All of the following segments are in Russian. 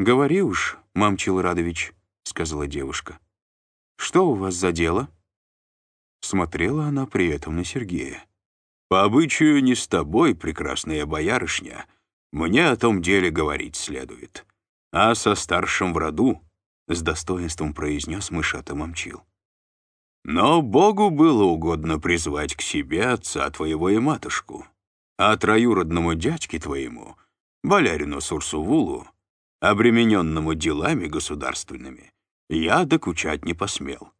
«Говори уж, мамчил Радович», — сказала девушка. «Что у вас за дело?» Смотрела она при этом на Сергея. «По обычаю не с тобой, прекрасная боярышня, мне о том деле говорить следует, а со старшим в роду», — с достоинством произнес мышата Мамчил. «Но Богу было угодно призвать к себе отца твоего и матушку, а троюродному дядьке твоему, болярину Сурсувулу, обремененному делами государственными, я докучать не посмел».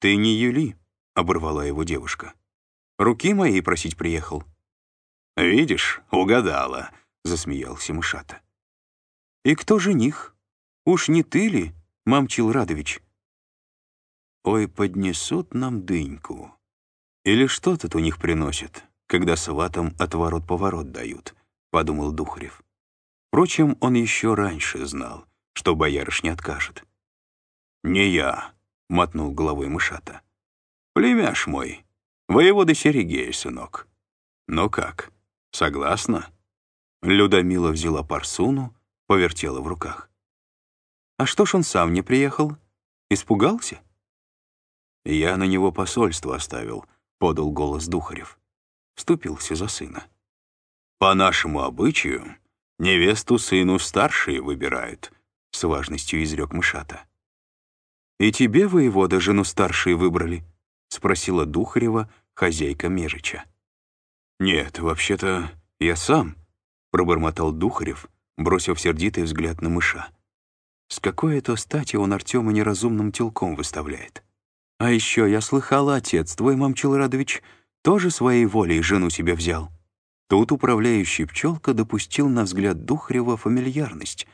«Ты не Юли», — оборвала его девушка. «Руки мои просить приехал». «Видишь, угадала», — засмеялся Мышата. «И кто жених? Уж не ты ли, Мамчил Радович?» «Ой, поднесут нам дыньку. Или что тут у них приносят, когда сватам отворот-поворот дают», — подумал Духарев. Впрочем, он еще раньше знал, что боярыш не откажет. «Не я», — мотнул головой мышата. «Племяш мой, воевода Серегея, сынок. Ну как, согласна?» Людомила взяла парсуну, повертела в руках. «А что ж он сам не приехал? Испугался?» «Я на него посольство оставил», — подал голос Духарев. Вступился за сына. «По нашему обычаю, невесту сыну старшие выбирают», — с важностью изрек мышата. «И тебе, воевода, жену старшие выбрали?» — спросила Духарева, хозяйка Межича. «Нет, вообще-то я сам», пробормотал Духарев, бросив сердитый взгляд на мыша. С какой это стати он Артема неразумным телком выставляет? А еще я слыхала, отец твой, Мамчил Радович, тоже своей волей жену себе взял. Тут управляющий пчелка допустил на взгляд Духарева фамильярность.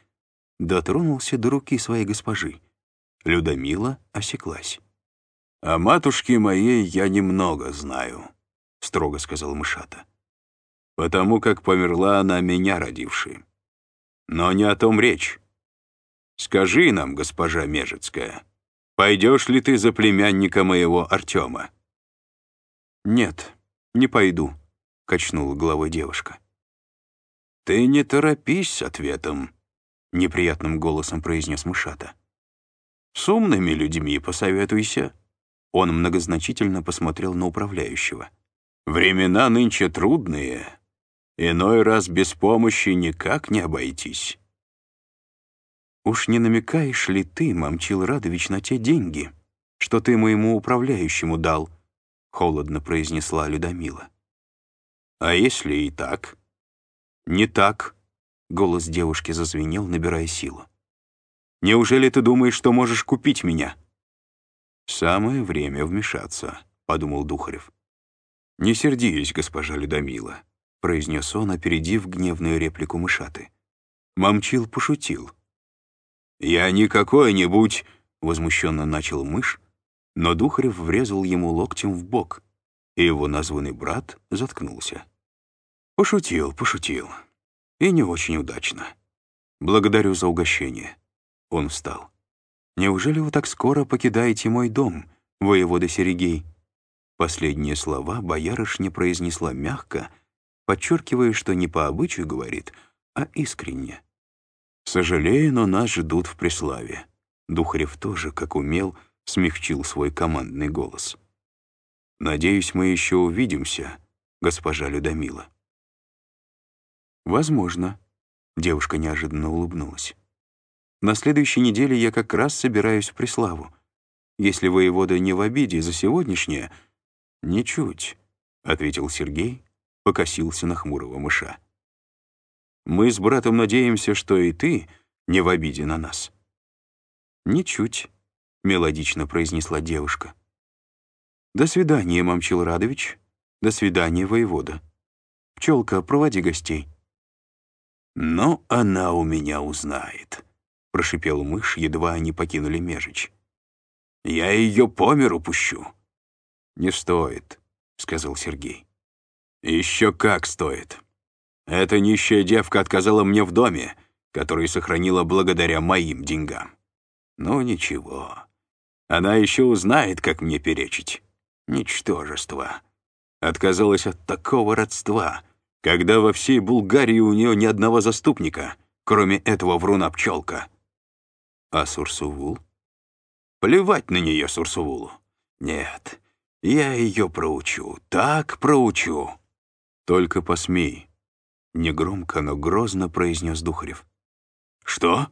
Дотронулся до руки своей госпожи. Людомила осеклась. «О матушке моей я немного знаю», — строго сказал Мышата потому как померла она меня родившей. Но не о том речь. Скажи нам, госпожа Межецкая, пойдешь ли ты за племянника моего Артема? «Нет, не пойду», — качнула головой девушка. «Ты не торопись с ответом», — неприятным голосом произнес Мышата. «С умными людьми посоветуйся». Он многозначительно посмотрел на управляющего. «Времена нынче трудные, Иной раз без помощи никак не обойтись. «Уж не намекаешь ли ты, Мамчил Радович, на те деньги, что ты моему управляющему дал?» — холодно произнесла Людомила. «А если и так?» «Не так», — голос девушки зазвенел, набирая силу. «Неужели ты думаешь, что можешь купить меня?» «Самое время вмешаться», — подумал Духарев. «Не сердись, госпожа Людомила. — произнес он, опередив гневную реплику мышаты. Мамчил пошутил. «Я не какой-нибудь...» — возмущенно начал мышь, но Духарев врезал ему локтем в бок, и его названный брат заткнулся. «Пошутил, пошутил. И не очень удачно. Благодарю за угощение». Он встал. «Неужели вы так скоро покидаете мой дом, воевода Серегей?» Последние слова боярышня произнесла мягко, подчеркивая, что не по обычаю говорит, а искренне. «Сожалею, но нас ждут в Преславе». Духарев тоже, как умел, смягчил свой командный голос. «Надеюсь, мы еще увидимся, госпожа Людомила». «Возможно», — девушка неожиданно улыбнулась. «На следующей неделе я как раз собираюсь в Преславу. Если воевода не в обиде за сегодняшнее...» «Ничуть», — ответил Сергей, покосился на хмурого мыша. «Мы с братом надеемся, что и ты не в обиде на нас». «Ничуть», — мелодично произнесла девушка. «До свидания, Мамчил Радович. До свидания, воевода. Пчелка, проводи гостей». «Но она у меня узнает», — прошипел мышь, едва они покинули Межич. «Я ее по миру пущу». «Не стоит», — сказал Сергей. Еще как стоит. Эта нищая девка отказала мне в доме, который сохранила благодаря моим деньгам. Ну ничего. Она еще узнает, как мне перечить. Ничтожество. Отказалась от такого родства, когда во всей Булгарии у нее ни одного заступника, кроме этого вруна-пчелка. А Сурсувул? Плевать на нее, Сурсувулу. Нет, я ее проучу, так проучу. Только посмей. Негромко, но грозно произнес Духарев. Что?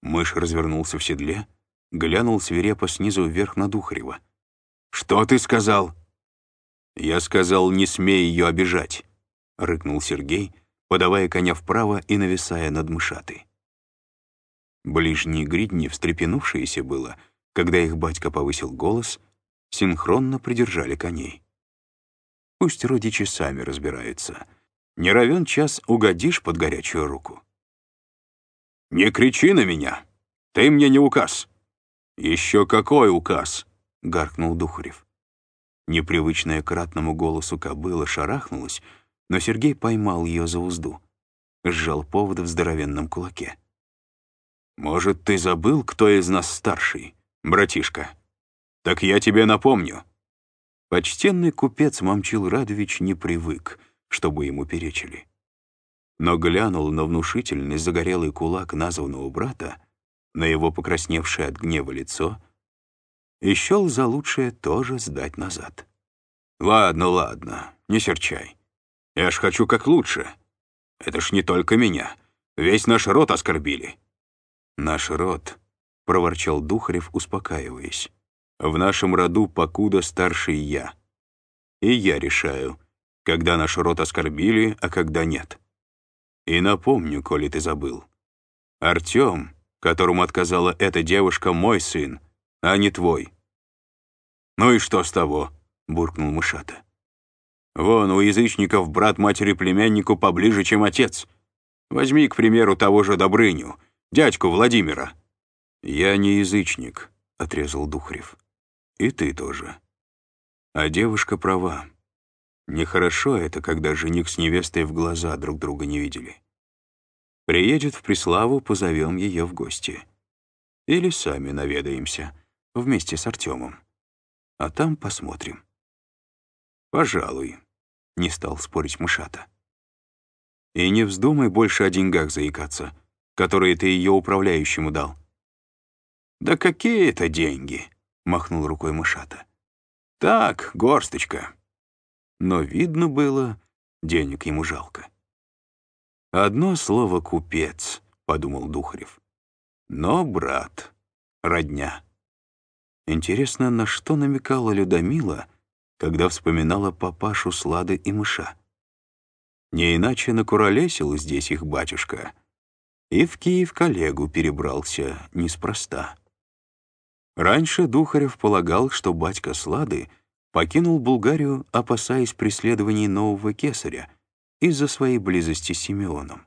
Мышь развернулся в седле, глянул свирепо снизу вверх на Духарева. «Что ты сказал?» «Я сказал, не смей ее обижать», — рыкнул Сергей, подавая коня вправо и нависая над мышатой. Ближние гридни, встрепенувшиеся было, когда их батька повысил голос, синхронно придержали коней. Пусть родичи сами разбираются. Не равен час угодишь под горячую руку. «Не кричи на меня! Ты мне не указ!» «Еще какой указ!» — гаркнул Духарев. Непривычная к ратному голосу кобыла шарахнулась, но Сергей поймал ее за узду. Сжал повод в здоровенном кулаке. «Может, ты забыл, кто из нас старший, братишка? Так я тебе напомню». Почтенный купец Мамчил Радович не привык, чтобы ему перечили. Но глянул на внушительный загорелый кулак названного брата, на его покрасневшее от гнева лицо, и счел за лучшее тоже сдать назад. «Ладно, ладно, не серчай. Я ж хочу как лучше. Это ж не только меня. Весь наш род оскорбили». «Наш род», — проворчал Духарев, успокаиваясь. «В нашем роду покуда старший я. И я решаю, когда наш род оскорбили, а когда нет. И напомню, коли ты забыл. Артем, которому отказала эта девушка, мой сын, а не твой». «Ну и что с того?» — буркнул Мышата. Вон, у язычников брат матери-племяннику поближе, чем отец. Возьми, к примеру, того же Добрыню, дядьку Владимира». «Я не язычник», — отрезал Духарев. «И ты тоже». А девушка права. Нехорошо это, когда жених с невестой в глаза друг друга не видели. Приедет в Преславу, позовем ее в гости. Или сами наведаемся, вместе с Артемом. А там посмотрим. «Пожалуй», — не стал спорить мышата. «И не вздумай больше о деньгах заикаться, которые ты ее управляющему дал». «Да какие это деньги?» — махнул рукой мышата. «Так, горсточка». Но видно было, денег ему жалко. «Одно слово «купец», — подумал Духарев. «Но брат, родня». Интересно, на что намекала Людомила, — когда вспоминала папашу Слады и мыша. Не иначе накуролесил здесь их батюшка. И в Киев коллегу перебрался неспроста. Раньше Духарев полагал, что батька Слады покинул Булгарию, опасаясь преследований нового кесаря из-за своей близости с Симеоном.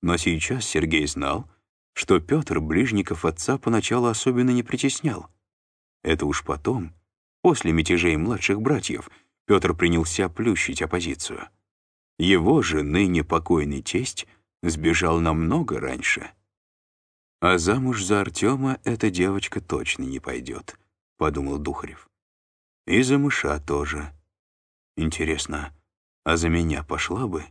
Но сейчас Сергей знал, что Петр ближников отца поначалу особенно не притеснял. Это уж потом — После мятежей младших братьев Петр принялся плющить оппозицию. Его же ныне покойный тесть сбежал намного раньше. «А замуж за Артема эта девочка точно не пойдет», — подумал Духарев. «И за мыша тоже. Интересно, а за меня пошла бы?»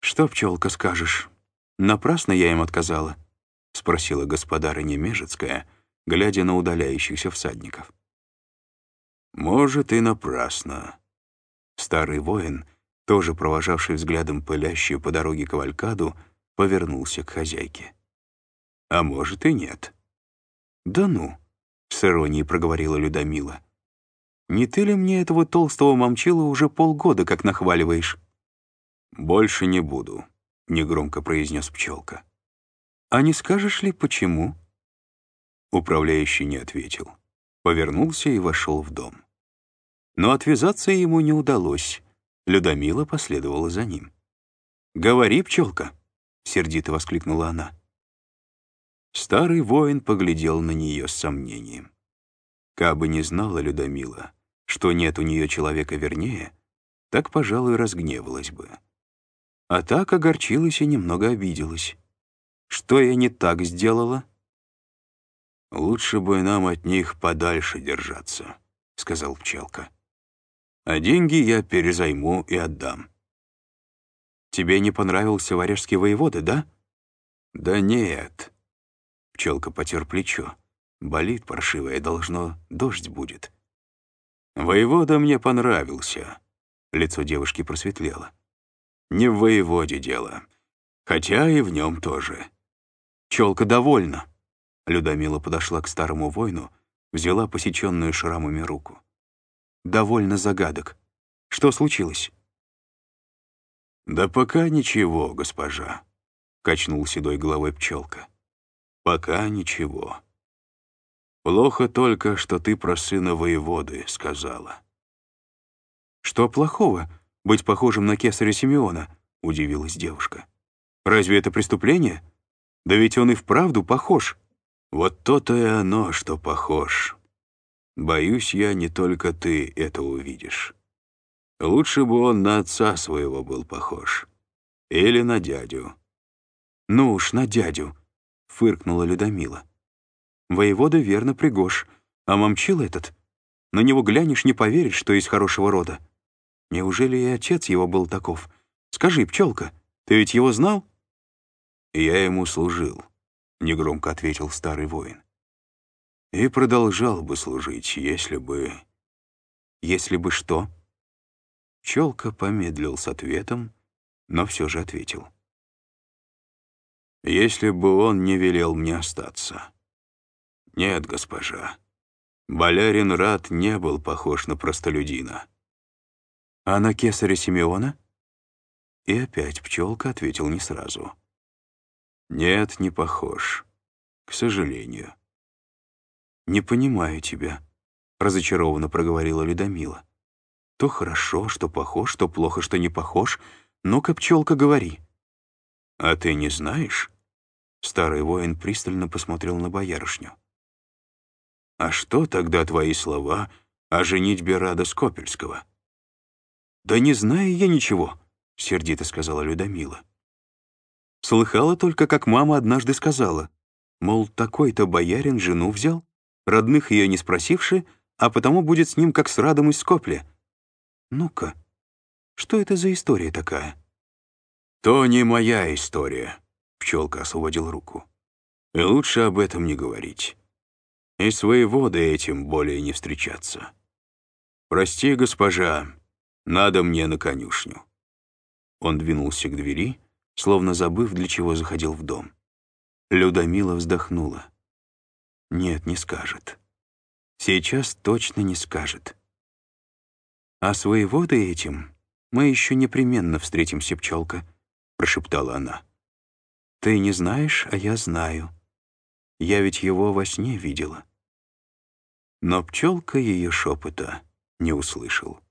«Что, пчелка, скажешь? Напрасно я им отказала?» — спросила господарыня Межецкая — глядя на удаляющихся всадников. «Может, и напрасно». Старый воин, тоже провожавший взглядом пылящую по дороге кавалькаду, повернулся к хозяйке. «А может, и нет». «Да ну», — с иронией проговорила Людомила. «Не ты ли мне этого толстого мамчила уже полгода как нахваливаешь?» «Больше не буду», — негромко произнес пчелка. «А не скажешь ли, почему?» Управляющий не ответил. Повернулся и вошел в дом. Но отвязаться ему не удалось. Людомила последовала за ним. «Говори, пчелка!» — сердито воскликнула она. Старый воин поглядел на нее с сомнением. Кабы не знала Людомила, что нет у нее человека вернее, так, пожалуй, разгневалась бы. А так огорчилась и немного обиделась. Что я не так сделала? «Лучше бы нам от них подальше держаться», — сказал пчелка. «А деньги я перезайму и отдам». Тебе не понравился варяжский воевода, да?» «Да нет». Пчелка потер плечо. Болит паршивое, должно, дождь будет. «Воевода мне понравился». Лицо девушки просветлело. «Не в воеводе дело, хотя и в нем тоже». «Челка довольна». Людомила подошла к старому воину, взяла посеченную шрамами руку. «Довольно загадок. Что случилось?» «Да пока ничего, госпожа», — качнул седой головой пчелка. «Пока ничего. Плохо только, что ты про сына воеводы сказала». «Что плохого, быть похожим на кесаря Симеона?» — удивилась девушка. «Разве это преступление? Да ведь он и вправду похож». «Вот то-то и оно, что похож. Боюсь я, не только ты это увидишь». Лучше бы он на отца своего был похож. Или на дядю. «Ну уж, на дядю», — фыркнула Людомила. «Воевода верно пригож, а мамчил этот. На него глянешь, не поверишь, что из хорошего рода. Неужели и отец его был таков? Скажи, пчелка, ты ведь его знал?» «Я ему служил», — негромко ответил старый воин. «И продолжал бы служить, если бы...» «Если бы что?» Челка помедлил с ответом, но все же ответил. «Если бы он не велел мне остаться». «Нет, госпожа, Болярин Рад не был похож на простолюдина». «А на кесаря Симеона?» И опять пчелка ответил не сразу. «Нет, не похож. К сожалению». «Не понимаю тебя», — разочарованно проговорила Людомила. То хорошо, что похож, то плохо, что не похож. Ну-ка, пчелка, говори. А ты не знаешь? Старый воин пристально посмотрел на боярышню. А что тогда твои слова о женитьбе Рада Скопельского? Да не знаю я ничего, сердито сказала Людомила. Слыхала только, как мама однажды сказала, мол, такой-то боярин жену взял, родных ее не спросивши, а потому будет с ним как с Радом из Скопля. «Ну-ка, что это за история такая?» «То не моя история», — пчелка освободил руку. «И лучше об этом не говорить. И с воеводой этим более не встречаться. Прости, госпожа, надо мне на конюшню». Он двинулся к двери, словно забыв, для чего заходил в дом. Людомила вздохнула. «Нет, не скажет. Сейчас точно не скажет». «А с воеводой этим мы еще непременно встретимся, пчелка», — прошептала она. «Ты не знаешь, а я знаю. Я ведь его во сне видела». Но пчелка ее шепота не услышал.